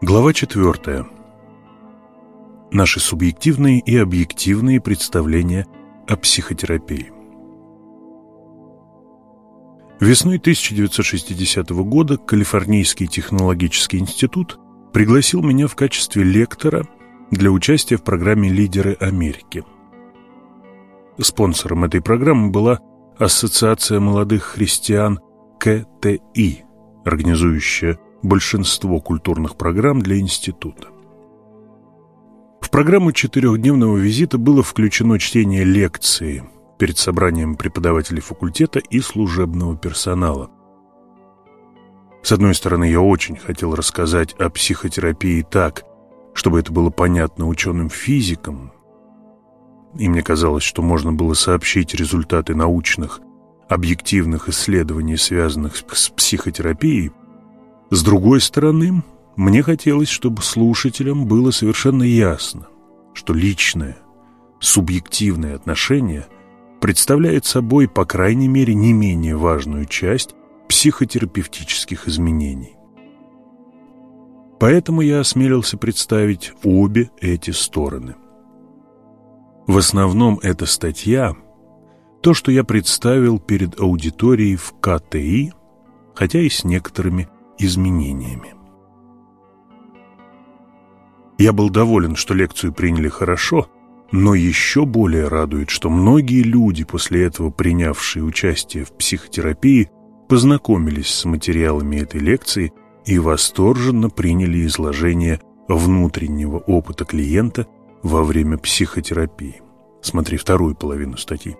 Глава 4. Наши субъективные и объективные представления о психотерапии. Весной 1960 года Калифорнийский технологический институт пригласил меня в качестве лектора для участия в программе «Лидеры Америки». Спонсором этой программы была Ассоциация молодых христиан КТИ, организующая большинство культурных программ для института. В программу четырехдневного визита было включено чтение лекции перед собранием преподавателей факультета и служебного персонала. С одной стороны, я очень хотел рассказать о психотерапии так, чтобы это было понятно ученым-физикам, и мне казалось, что можно было сообщить результаты научных, объективных исследований, связанных с психотерапией, с другой стороны, мне хотелось, чтобы слушателям было совершенно ясно, что личное, субъективное отношение представляет собой, по крайней мере, не менее важную часть психотерапевтических изменений. Поэтому я осмелился представить обе эти стороны. В основном эта статья – то, что я представил перед аудиторией в КТИ, хотя и с некоторыми изменениями. Я был доволен, что лекцию приняли хорошо, но еще более радует, что многие люди, после этого принявшие участие в психотерапии, познакомились с материалами этой лекции и восторженно приняли изложение внутреннего опыта клиента во время психотерапии. Смотри вторую половину статьи.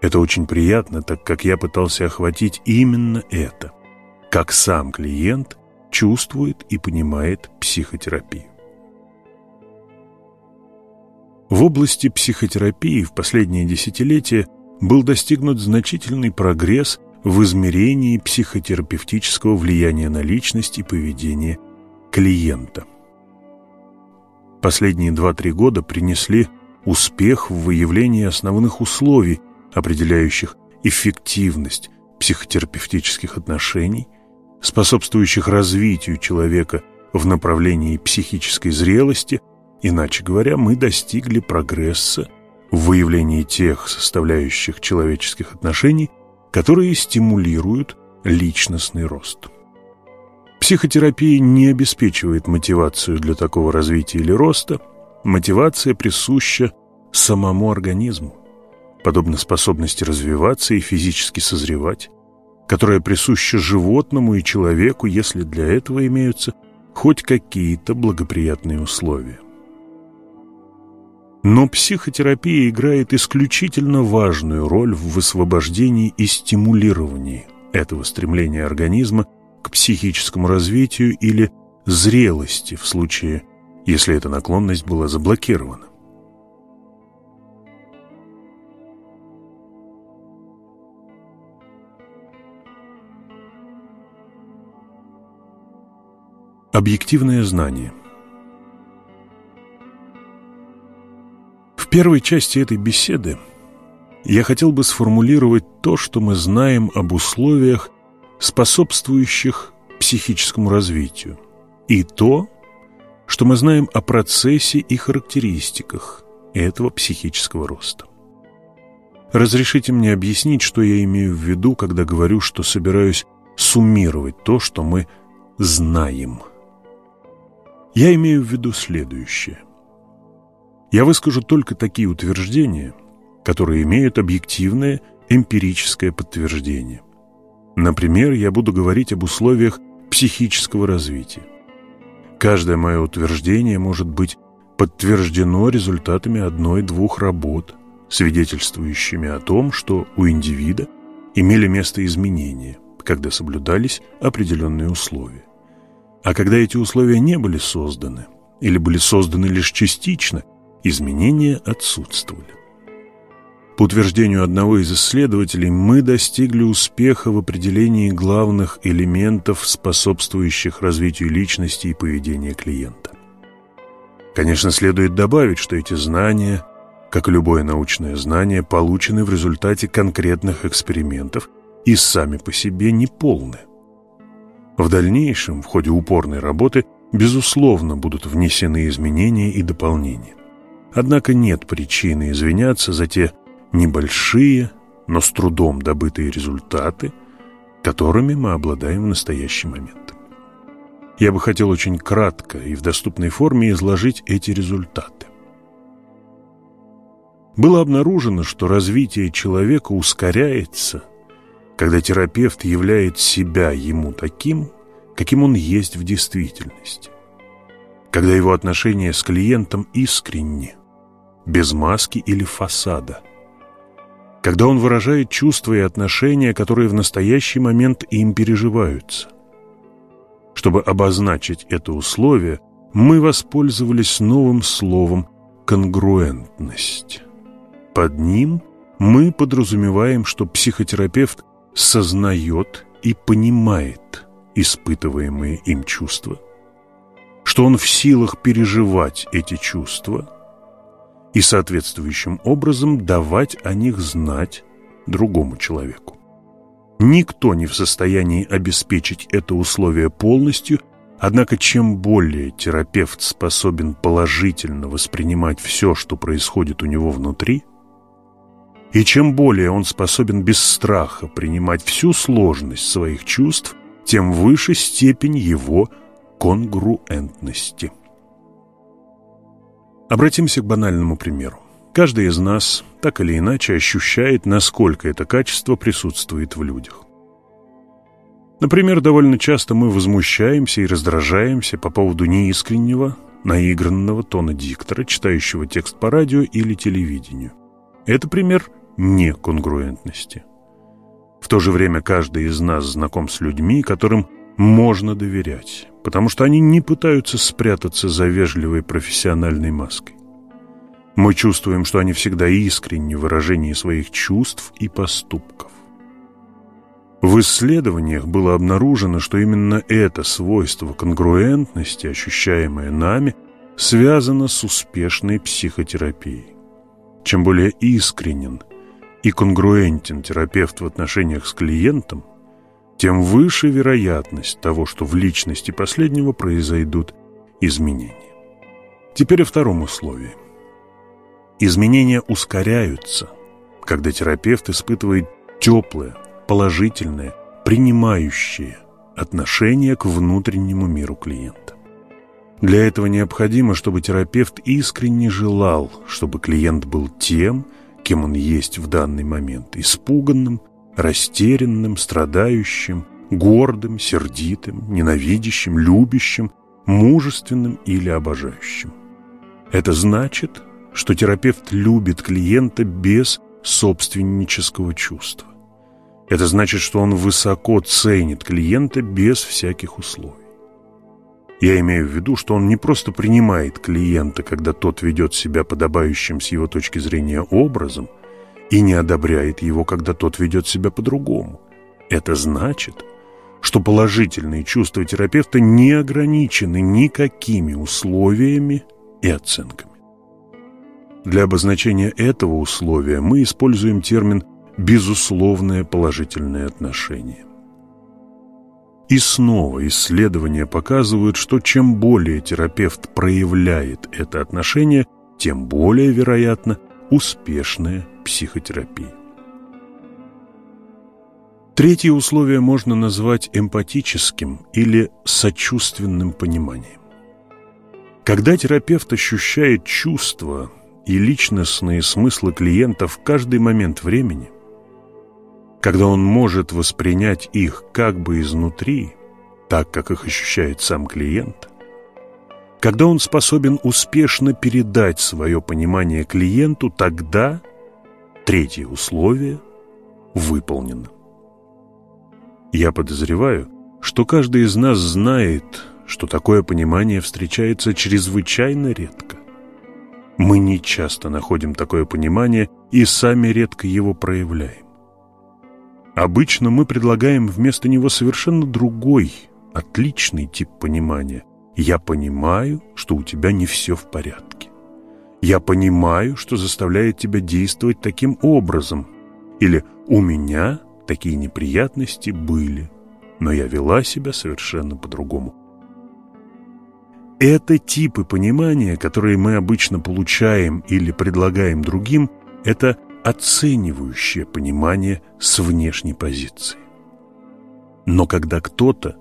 Это очень приятно, так как я пытался охватить именно это – как сам клиент чувствует и понимает психотерапию. В области психотерапии в последние десятилетия был достигнут значительный прогресс в измерении психотерапевтического влияния на личность и поведение клиента. Последние 2-3 года принесли успех в выявлении основных условий, определяющих эффективность психотерапевтических отношений – способствующих развитию человека в направлении психической зрелости, иначе говоря, мы достигли прогресса в выявлении тех составляющих человеческих отношений, которые стимулируют личностный рост. Психотерапия не обеспечивает мотивацию для такого развития или роста. Мотивация присуща самому организму, подобно способности развиваться и физически созревать, которая присуща животному и человеку, если для этого имеются хоть какие-то благоприятные условия. Но психотерапия играет исключительно важную роль в высвобождении и стимулировании этого стремления организма к психическому развитию или зрелости в случае, если эта наклонность была заблокирована. Объективное знание В первой части этой беседы я хотел бы сформулировать то, что мы знаем об условиях, способствующих психическому развитию, и то, что мы знаем о процессе и характеристиках этого психического роста. Разрешите мне объяснить, что я имею в виду, когда говорю, что собираюсь суммировать то, что мы знаем – я имею в виду следующее. Я выскажу только такие утверждения, которые имеют объективное эмпирическое подтверждение. Например, я буду говорить об условиях психического развития. Каждое мое утверждение может быть подтверждено результатами одной-двух работ, свидетельствующими о том, что у индивида имели место изменения, когда соблюдались определенные условия. А когда эти условия не были созданы, или были созданы лишь частично, изменения отсутствовали. По утверждению одного из исследователей, мы достигли успеха в определении главных элементов, способствующих развитию личности и поведения клиента. Конечно, следует добавить, что эти знания, как любое научное знание, получены в результате конкретных экспериментов и сами по себе не полны. В дальнейшем, в ходе упорной работы, безусловно, будут внесены изменения и дополнения. Однако нет причины извиняться за те небольшие, но с трудом добытые результаты, которыми мы обладаем в настоящий момент. Я бы хотел очень кратко и в доступной форме изложить эти результаты. Было обнаружено, что развитие человека ускоряется, когда терапевт являет себя ему таким, каким он есть в действительности, когда его отношения с клиентом искренни, без маски или фасада. Когда он выражает чувства и отношения, которые в настоящий момент им переживаются. Чтобы обозначить это условие, мы воспользовались новым словом «конгруентность». Под ним мы подразумеваем, что психотерапевт сознает и понимает испытываемые им чувства, что он в силах переживать эти чувства – и соответствующим образом давать о них знать другому человеку. Никто не в состоянии обеспечить это условие полностью, однако чем более терапевт способен положительно воспринимать все, что происходит у него внутри, и чем более он способен без страха принимать всю сложность своих чувств, тем выше степень его конгруентности. Обратимся к банальному примеру. Каждый из нас так или иначе ощущает, насколько это качество присутствует в людях. Например, довольно часто мы возмущаемся и раздражаемся по поводу неискреннего, наигранного тона диктора, читающего текст по радио или телевидению. Это пример неконгруентности. В то же время каждый из нас знаком с людьми, которым можно доверять, потому что они не пытаются спрятаться за вежливой профессиональной маской. Мы чувствуем, что они всегда искренни в выражении своих чувств и поступков. В исследованиях было обнаружено, что именно это свойство конгруентности, ощущаемое нами, связано с успешной психотерапией. Чем более искренен и конгруентен терапевт в отношениях с клиентом, тем выше вероятность того, что в личности последнего произойдут изменения. Теперь о втором условии. Изменения ускоряются, когда терапевт испытывает теплое, положительное, принимающее отношение к внутреннему миру клиента. Для этого необходимо, чтобы терапевт искренне желал, чтобы клиент был тем, кем он есть в данный момент, испуганным, растерянным, страдающим, гордым, сердитым, ненавидящим, любящим, мужественным или обожающим. Это значит, что терапевт любит клиента без собственнического чувства. Это значит, что он высоко ценит клиента без всяких условий. Я имею в виду, что он не просто принимает клиента, когда тот ведет себя подобающим с его точки зрения образом – и не одобряет его, когда тот ведет себя по-другому. Это значит, что положительные чувства терапевта не ограничены никакими условиями и оценками. Для обозначения этого условия мы используем термин «безусловное положительное отношение». И снова исследования показывают, что чем более терапевт проявляет это отношение, тем более вероятно успешное психотерапии. Третье условие можно назвать эмпатическим или сочувственным пониманием. Когда терапевт ощущает чувства и личностные смыслы клиента в каждый момент времени, когда он может воспринять их как бы изнутри, так как их ощущает сам клиент, когда он способен успешно передать свое понимание клиенту, тогда Третье условие выполнено. Я подозреваю, что каждый из нас знает, что такое понимание встречается чрезвычайно редко. Мы не часто находим такое понимание и сами редко его проявляем. Обычно мы предлагаем вместо него совершенно другой, отличный тип понимания. Я понимаю, что у тебя не все в порядке. Я понимаю, что заставляет тебя действовать таким образом. Или у меня такие неприятности были, но я вела себя совершенно по-другому. Это типы понимания, которые мы обычно получаем или предлагаем другим, это оценивающее понимание с внешней позиции. Но когда кто-то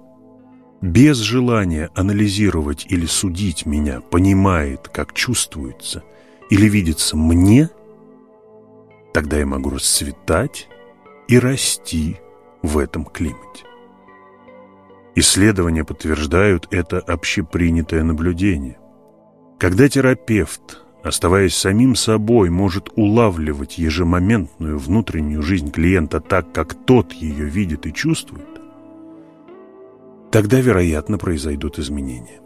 без желания анализировать или судить меня понимает, как чувствуется или видится мне, тогда я могу расцветать и расти в этом климате. Исследования подтверждают это общепринятое наблюдение. Когда терапевт, оставаясь самим собой, может улавливать ежемоментную внутреннюю жизнь клиента так, как тот ее видит и чувствует, тогда, вероятно, произойдут изменения.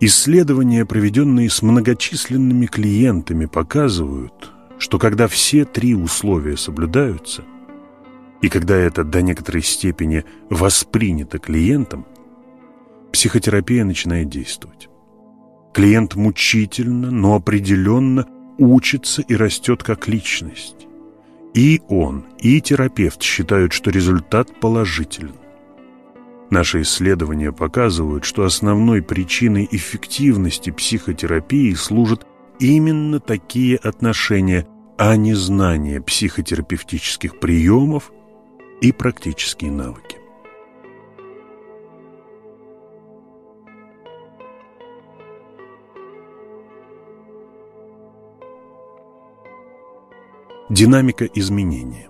Исследования, проведенные с многочисленными клиентами, показывают, что когда все три условия соблюдаются – и когда это до некоторой степени воспринято клиентом, психотерапия начинает действовать. Клиент мучительно, но определенно учится и растет как личность. И он, и терапевт считают, что результат положителен. Наши исследования показывают, что основной причиной эффективности психотерапии служат именно такие отношения, а не знание психотерапевтических приемов и практические навыки. Динамика изменения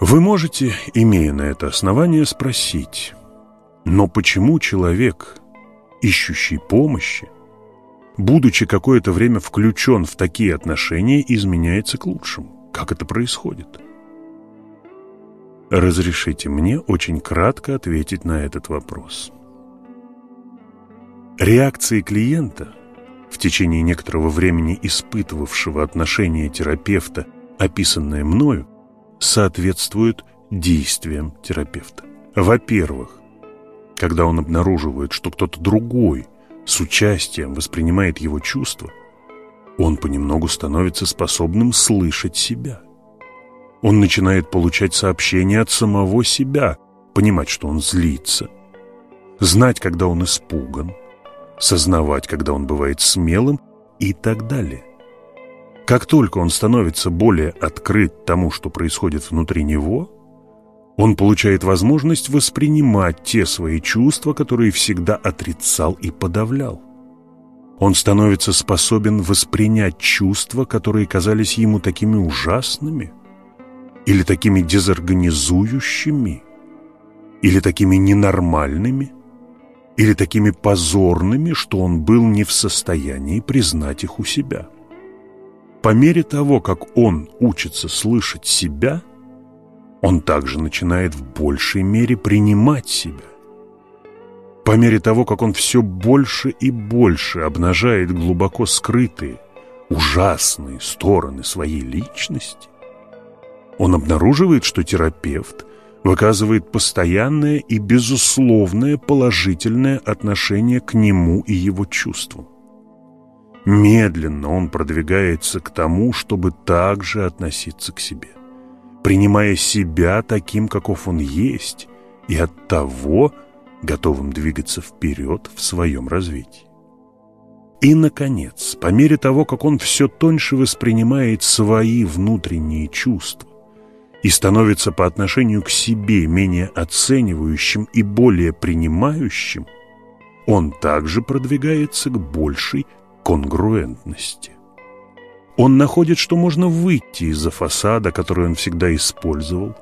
Вы можете, имея на это основание, спросить, но почему человек, ищущий помощи, будучи какое-то время включен в такие отношения, изменяется к лучшему? Как это происходит? Разрешите мне очень кратко ответить на этот вопрос. Реакции клиента, течение некоторого времени испытывавшего отношение терапевта, описанное мною, соответствуют действиям терапевта. Во-первых, когда он обнаруживает, что кто-то другой с участием воспринимает его чувства – он понемногу становится способным слышать себя. Он начинает получать сообщения от самого себя, понимать, что он злится, знать, когда он испуган, сознавать, когда он бывает смелым и так далее. Как только он становится более открыт тому, что происходит внутри него, он получает возможность воспринимать те свои чувства, которые всегда отрицал и подавлял. Он становится способен воспринять чувства, которые казались ему такими ужасными, или такими дезорганизующими, или такими ненормальными, или такими позорными, что он был не в состоянии признать их у себя. По мере того, как он учится слышать себя, он также начинает в большей мере принимать себя. По мере того, как он все больше и больше обнажает глубоко скрытые, ужасные стороны своей личности, он обнаруживает, что терапевт выказывает постоянное и безусловное положительное отношение к нему и его чувствам. Медленно он продвигается к тому, чтобы также относиться к себе, принимая себя таким, каков он есть, и от того, готовым двигаться вперед в своем развитии. И, наконец, по мере того, как он все тоньше воспринимает свои внутренние чувства и становится по отношению к себе менее оценивающим и более принимающим, он также продвигается к большей конгруентности. Он находит, что можно выйти из-за фасада, который он всегда использовал,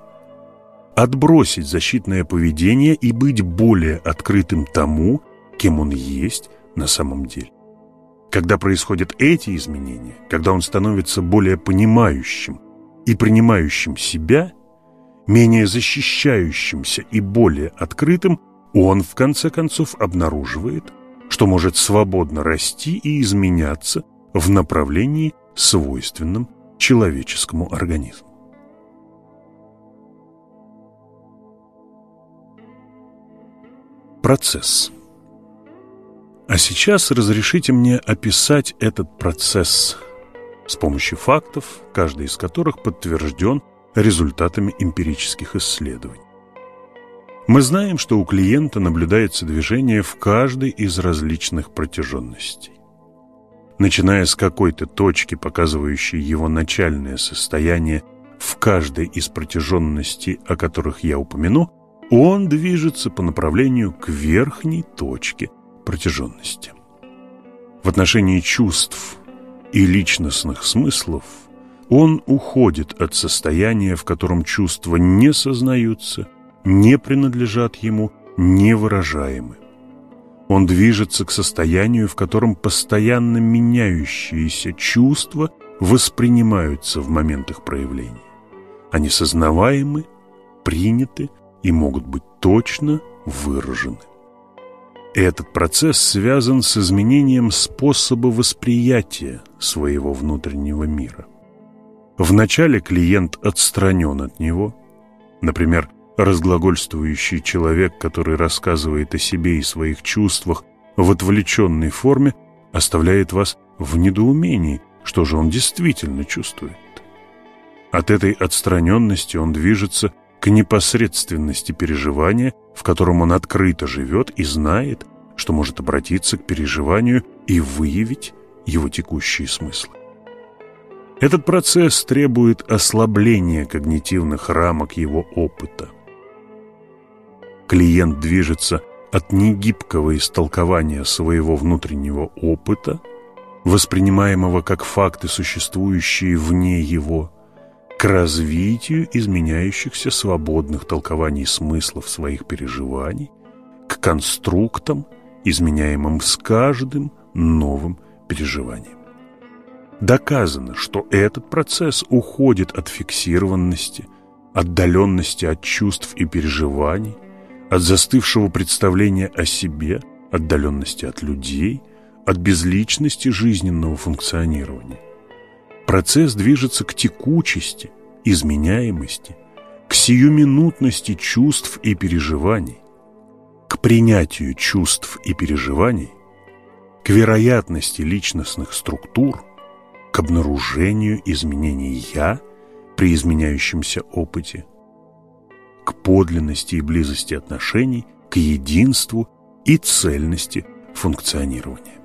отбросить защитное поведение и быть более открытым тому, кем он есть на самом деле. Когда происходят эти изменения, когда он становится более понимающим и принимающим себя, менее защищающимся и более открытым, он в конце концов обнаруживает, что может свободно расти и изменяться в направлении, свойственном человеческому организму. Процесс. А сейчас разрешите мне описать этот процесс с помощью фактов, каждый из которых подтвержден результатами эмпирических исследований. Мы знаем, что у клиента наблюдается движение в каждой из различных протяженностей. Начиная с какой-то точки, показывающей его начальное состояние в каждой из протяженностей, о которых я упомяну, он движется по направлению к верхней точке протяженности. В отношении чувств и личностных смыслов он уходит от состояния, в котором чувства не сознаются – не принадлежат ему, не выражаемы. Он движется к состоянию, в котором постоянно меняющиеся чувства воспринимаются в момент их проявления. Они сознаваемы, приняты и могут быть точно выражены. Этот процесс связан с изменением способа восприятия своего внутреннего мира. Вначале клиент отстранен от него, например, разглагольствующий человек, который рассказывает о себе и своих чувствах в отвлеченной форме, оставляет вас в недоумении, что же он действительно чувствует. От этой отстраненности он движется к непосредственности переживания, в котором он открыто живет и знает, что может обратиться к переживанию и выявить его текущие смыслы. Этот процесс требует ослабления когнитивных рамок его опыта – клиент движется от негибкого истолкования своего внутреннего опыта, воспринимаемого как факты, существующие вне его, к развитию изменяющихся свободных толкований смыслов своих переживаний, к конструктам, изменяемым с каждым новым переживанием. Доказано, что этот процесс уходит от фиксированности, отдаленности от чувств и переживаний, от застывшего представления о себе, отдаленности от людей, от безличности жизненного функционирования. Процесс движется к текучести, изменяемости, к сиюминутности чувств и переживаний, к принятию чувств и переживаний, к вероятности личностных структур, к обнаружению изменений «я» при изменяющемся опыте, к подлинности и близости отношений, к единству и цельности функционирования.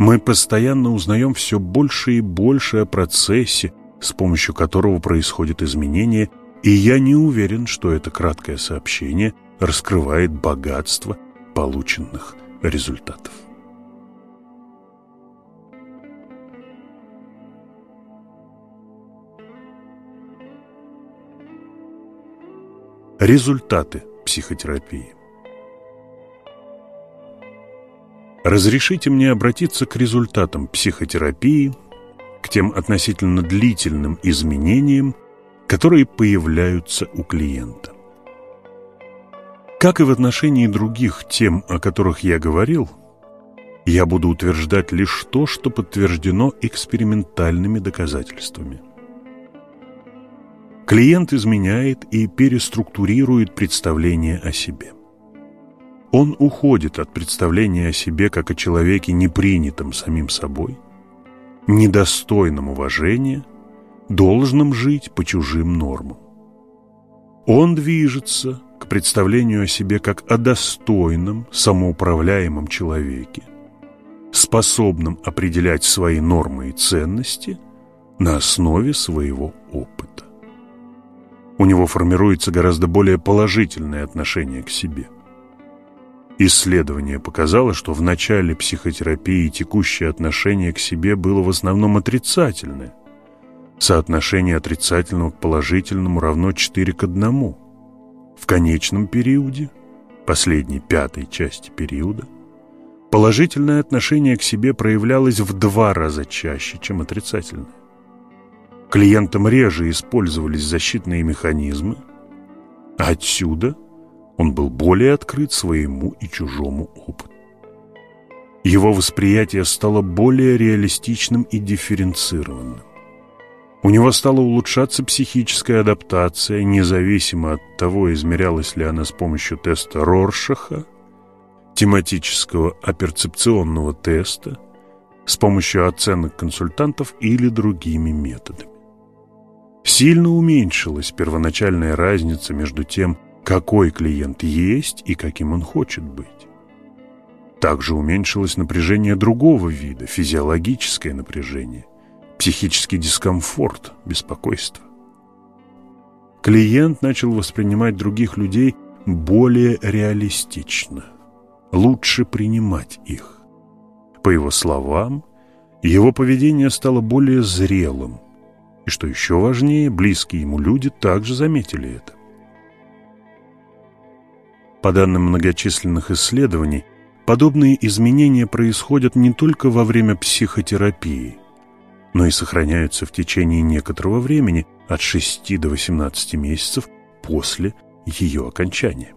Мы постоянно узнаем все больше и больше о процессе, с помощью которого происходит изменение, и я не уверен, что это краткое сообщение раскрывает богатство полученных результатов. Результаты психотерапии. Разрешите мне обратиться к результатам психотерапии, к тем относительно длительным изменениям, которые появляются у клиента. Как и в отношении других тем, о которых я говорил, я буду утверждать лишь то, что подтверждено экспериментальными доказательствами – Клиент изменяет и переструктурирует представление о себе. Он уходит от представления о себе как о человеке, непринятом самим собой, недостойном уважения, должном жить по чужим нормам. Он движется к представлению о себе как о достойном, самоуправляемом человеке, способном определять свои нормы и ценности на основе своего опыта у него формируется гораздо более положительное отношение к себе. Исследование показало, что в начале психотерапии текущее отношение к себе было в основном отрицательное. Соотношение отрицательного к положительному равно 4 к 1. В конечном периоде, последней пятой части периода, положительное отношение к себе проявлялось в два раза чаще, чем отрицательное. Клиентам реже использовались защитные механизмы, отсюда он был более открыт своему и чужому опыту. Его восприятие стало более реалистичным и дифференцированным. У него стала улучшаться психическая адаптация, независимо от того, измерялась ли она с помощью теста Роршаха, тематического оперцепционного теста, с помощью оценок консультантов или другими методами. сильно уменьшилась первоначальная разница между тем, какой клиент есть и каким он хочет быть. Также уменьшилось напряжение другого вида, физиологическое напряжение, психический дискомфорт, беспокойство. Клиент начал воспринимать других людей более реалистично, лучше принимать их. По его словам, его поведение стало более зрелым, и, что еще важнее, близкие ему люди также заметили это. По данным многочисленных исследований, подобные изменения происходят не только во время психотерапии, но и сохраняются в течение некоторого времени, от 6 до 18 месяцев после ее окончания.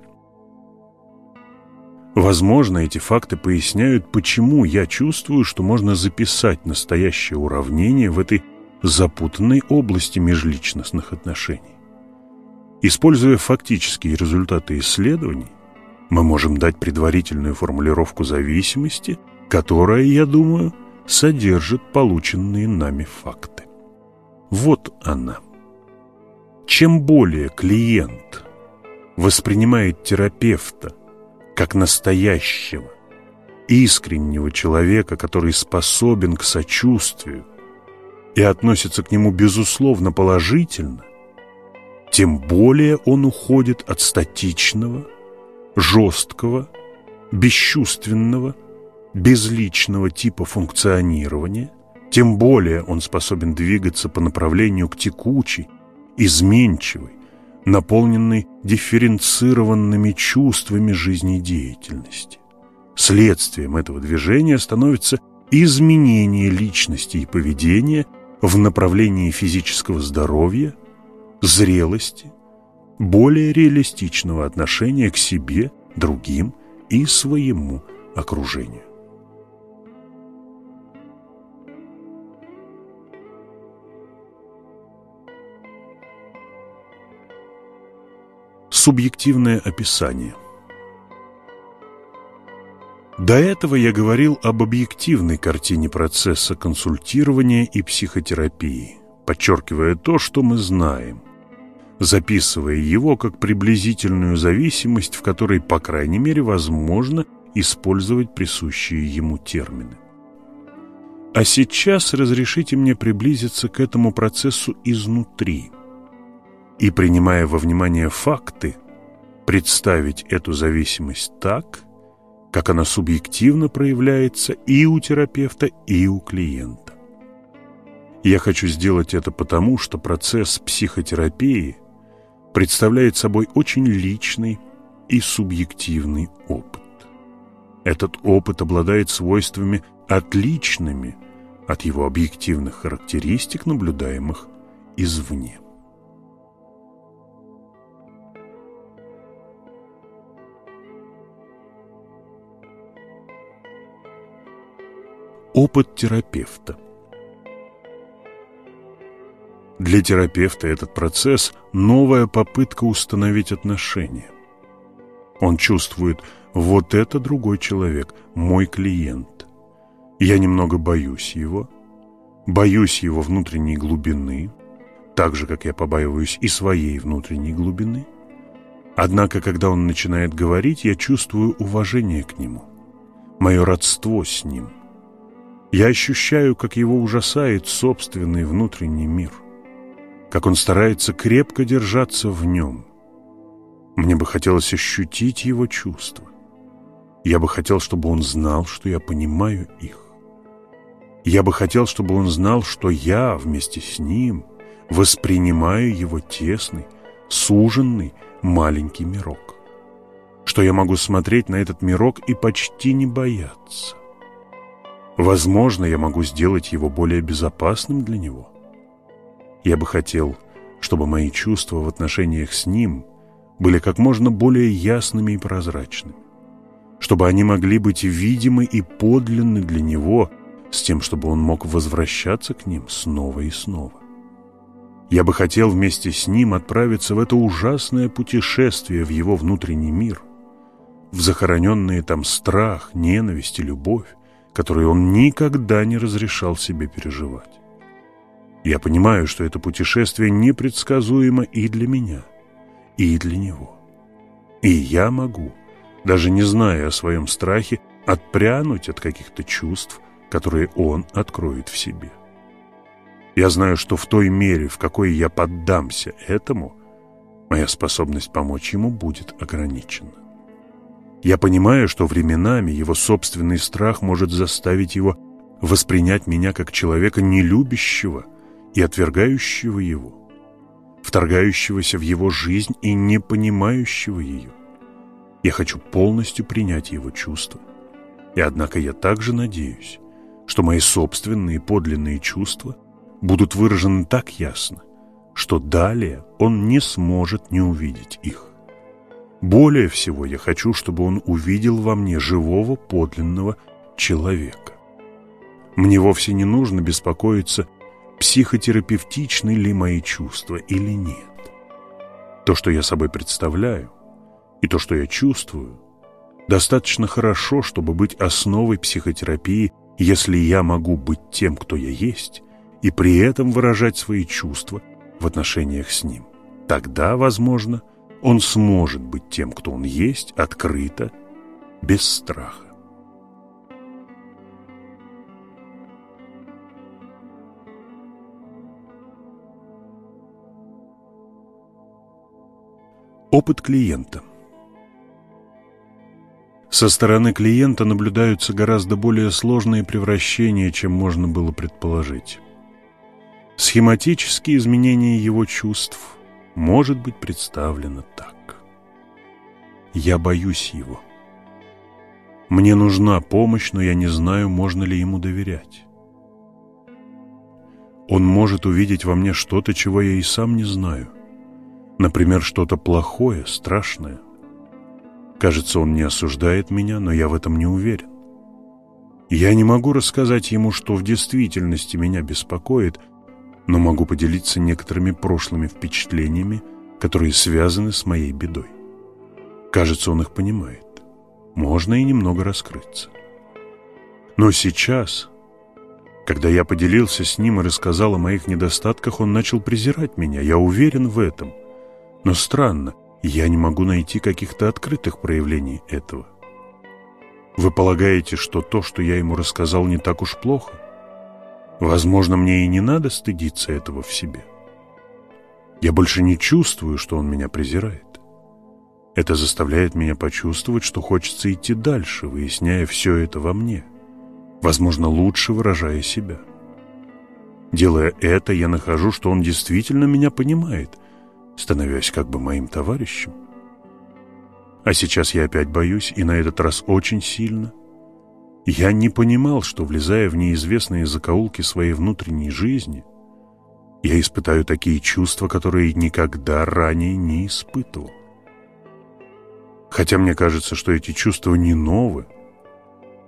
Возможно, эти факты поясняют, почему я чувствую, что можно записать настоящее уравнение в этой запутанной области межличностных отношений. Используя фактические результаты исследований, мы можем дать предварительную формулировку зависимости, которая, я думаю, содержит полученные нами факты. Вот она. Чем более клиент воспринимает терапевта как настоящего, искреннего человека, который способен к сочувствию и относится к нему безусловно положительно, тем более он уходит от статичного, жесткого, бесчувственного, безличного типа функционирования, тем более он способен двигаться по направлению к текучей, изменчивой, наполненной дифференцированными чувствами жизнедеятельности. Следствием этого движения становится изменение личности и поведения в направлении физического здоровья, зрелости, более реалистичного отношения к себе, другим и своему окружению. Субъективное описание До этого я говорил об объективной картине процесса консультирования и психотерапии, подчеркивая то, что мы знаем – записывая его как приблизительную зависимость, в которой, по крайней мере, возможно использовать присущие ему термины. А сейчас разрешите мне приблизиться к этому процессу изнутри и, принимая во внимание факты, представить эту зависимость так, как она субъективно проявляется и у терапевта, и у клиента. Я хочу сделать это потому, что процесс психотерапии представляет собой очень личный и субъективный опыт. Этот опыт обладает свойствами отличными от его объективных характеристик, наблюдаемых извне. Опыт терапевта для терапевта этот процесс – новая попытка установить отношения. Он чувствует, вот это другой человек, мой клиент. Я немного боюсь его, боюсь его внутренней глубины, так же, как я побаиваюсь и своей внутренней глубины. Однако, когда он начинает говорить, я чувствую уважение к нему, мое родство с ним. Я ощущаю, как его ужасает собственный внутренний мир как он старается крепко держаться в нем. Мне бы хотелось ощутить его чувства. Я бы хотел, чтобы он знал, что я понимаю их. Я бы хотел, чтобы он знал, что я вместе с ним воспринимаю его тесный, суженный маленький мирок. Что я могу смотреть на этот мирок и почти не бояться. Возможно, я могу сделать его более безопасным для него. Я бы хотел, чтобы мои чувства в отношениях с ним были как можно более ясными и прозрачными, чтобы они могли быть видимы и подлинны для него, с тем, чтобы он мог возвращаться к ним снова и снова. Я бы хотел вместе с ним отправиться в это ужасное путешествие в его внутренний мир, в захороненные там страх, ненависть и любовь, которые он никогда не разрешал себе переживать. Я понимаю, что это путешествие непредсказуемо и для меня, и для него. И я могу, даже не зная о своем страхе, отпрянуть от каких-то чувств, которые он откроет в себе. Я знаю, что в той мере, в какой я поддамся этому, моя способность помочь ему будет ограничена. Я понимаю, что временами его собственный страх может заставить его воспринять меня как человека нелюбящего и отвергающего его, вторгающегося в его жизнь и не понимающего ее. Я хочу полностью принять его чувства. И однако я также надеюсь, что мои собственные подлинные чувства будут выражены так ясно, что далее он не сможет не увидеть их. Более всего я хочу, чтобы он увидел во мне живого подлинного человека. Мне вовсе не нужно беспокоиться, психотерапевтичны ли мои чувства или нет. То, что я собой представляю, и то, что я чувствую, достаточно хорошо, чтобы быть основой психотерапии, если я могу быть тем, кто я есть, и при этом выражать свои чувства в отношениях с ним. Тогда, возможно, он сможет быть тем, кто он есть, открыто, без страха. Опыт клиента Со стороны клиента наблюдаются гораздо более сложные превращения, чем можно было предположить. Схематические изменения его чувств может быть представлено так. Я боюсь его. Мне нужна помощь, но я не знаю, можно ли ему доверять. Он может увидеть во мне что-то, чего я и сам не знаю. Например, что-то плохое, страшное. Кажется, он не осуждает меня, но я в этом не уверен. Я не могу рассказать ему, что в действительности меня беспокоит – но могу поделиться некоторыми прошлыми впечатлениями, которые связаны с моей бедой. Кажется, он их понимает. Можно и немного раскрыться. Но сейчас, когда я поделился с ним и рассказал о моих недостатках, он начал презирать меня. Я уверен в этом. Но странно, я не могу найти каких-то открытых проявлений этого. Вы полагаете, что то, что я ему рассказал, не так уж плохо? Возможно, мне и не надо стыдиться этого в себе. Я больше не чувствую, что он меня презирает. Это заставляет меня почувствовать, что хочется идти дальше, выясняя все это во мне, возможно, лучше выражая себя. Делая это, я нахожу, что он действительно меня понимает, становясь как бы моим товарищем. А сейчас я опять боюсь, и на этот раз очень сильно – я не понимал, что, влезая в неизвестные закоулки своей внутренней жизни, я испытаю такие чувства, которые никогда ранее не испытывал. Хотя мне кажется, что эти чувства не новые,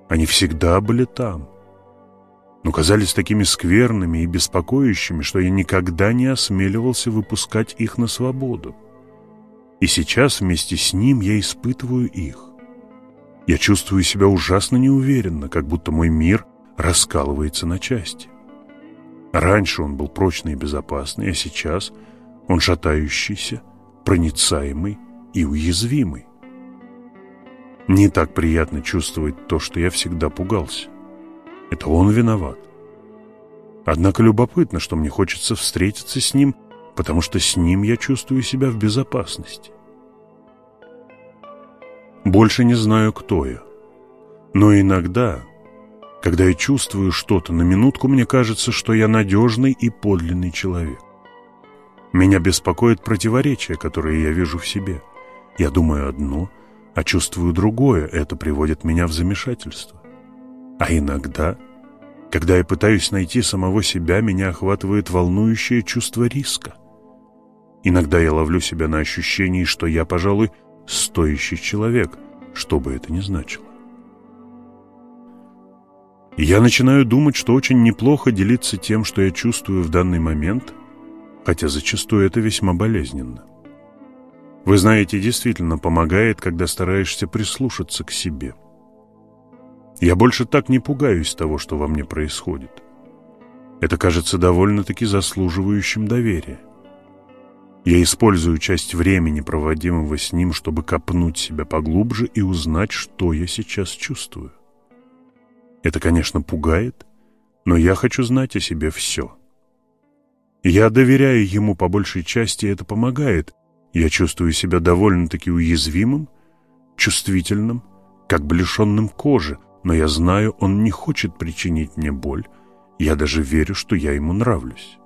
они всегда были там, но казались такими скверными и беспокоящими, что я никогда не осмеливался выпускать их на свободу. И сейчас вместе с ним я испытываю их. Я чувствую себя ужасно неуверенно, как будто мой мир раскалывается на части. Раньше он был прочный и безопасный, а сейчас он шатающийся, проницаемый и уязвимый. Не так приятно чувствовать то, что я всегда пугался. Это он виноват. Однако любопытно, что мне хочется встретиться с ним, потому что с ним я чувствую себя в безопасности. Больше не знаю, кто я. Но иногда, когда я чувствую что-то, на минутку мне кажется, что я надежный и подлинный человек. Меня беспокоит противоречие, которое я вижу в себе. Я думаю одно, а чувствую другое. Это приводит меня в замешательство. А иногда, когда я пытаюсь найти самого себя, меня охватывает волнующее чувство риска. Иногда я ловлю себя на ощущении, что я, пожалуй, стоящий человек, что бы это ни значило. Я начинаю думать, что очень неплохо делиться тем, что я чувствую в данный момент, хотя зачастую это весьма болезненно. Вы знаете, действительно помогает, когда стараешься прислушаться к себе. Я больше так не пугаюсь того, что во мне происходит. Это кажется довольно-таки заслуживающим доверия. Я использую часть времени, проводимого с ним, чтобы копнуть себя поглубже и узнать, что я сейчас чувствую. Это, конечно, пугает, но я хочу знать о себе все. Я доверяю ему по большей части, это помогает. Я чувствую себя довольно-таки уязвимым, чувствительным, как бы лишенным кожи, но я знаю, он не хочет причинить мне боль. Я даже верю, что я ему нравлюсь.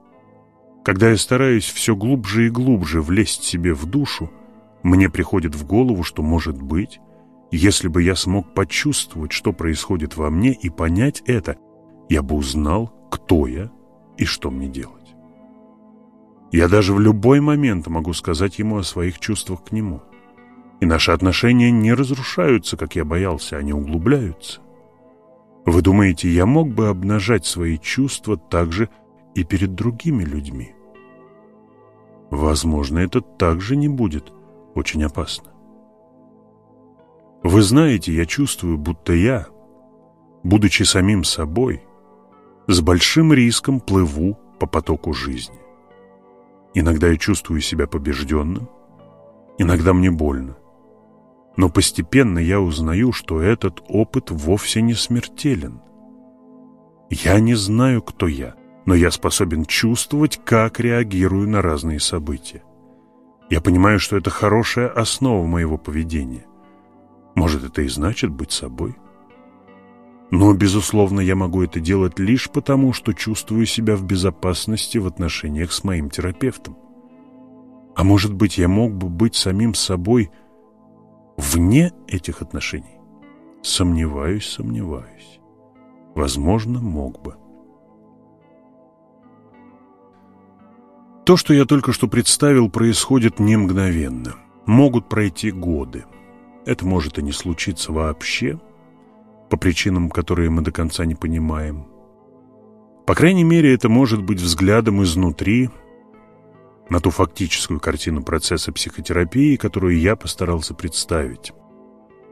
Когда я стараюсь все глубже и глубже влезть себе в душу, мне приходит в голову, что, может быть, если бы я смог почувствовать, что происходит во мне, и понять это, я бы узнал, кто я и что мне делать. Я даже в любой момент могу сказать ему о своих чувствах к нему. И наши отношения не разрушаются, как я боялся, они углубляются. Вы думаете, я мог бы обнажать свои чувства также и перед другими людьми? Возможно, это также не будет очень опасно. Вы знаете, я чувствую, будто я, будучи самим собой, с большим риском плыву по потоку жизни. Иногда я чувствую себя побежденным, иногда мне больно. Но постепенно я узнаю, что этот опыт вовсе не смертелен. Я не знаю, кто я, но я способен чувствовать, как реагирую на разные события. Я понимаю, что это хорошая основа моего поведения. Может, это и значит быть собой? Но, безусловно, я могу это делать лишь потому, что чувствую себя в безопасности в отношениях с моим терапевтом. А может быть, я мог бы быть самим собой вне этих отношений? Сомневаюсь, сомневаюсь. Возможно, мог бы. То, что я только что представил, происходит не мгновенно. Могут пройти годы. Это может и не случиться вообще – по причинам, которые мы до конца не понимаем. По крайней мере, это может быть взглядом изнутри на ту фактическую картину процесса психотерапии, которую я постарался представить.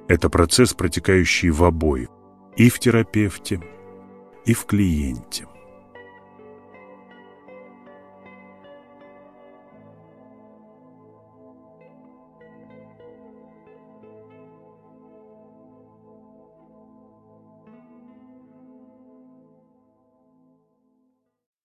Это процесс, протекающий в обоих, и в терапевте, и в клиенте.